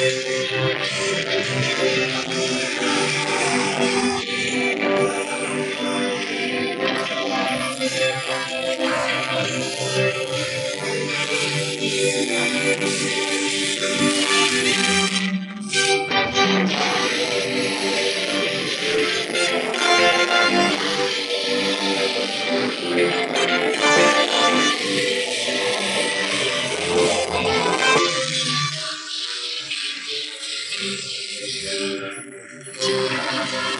Amen.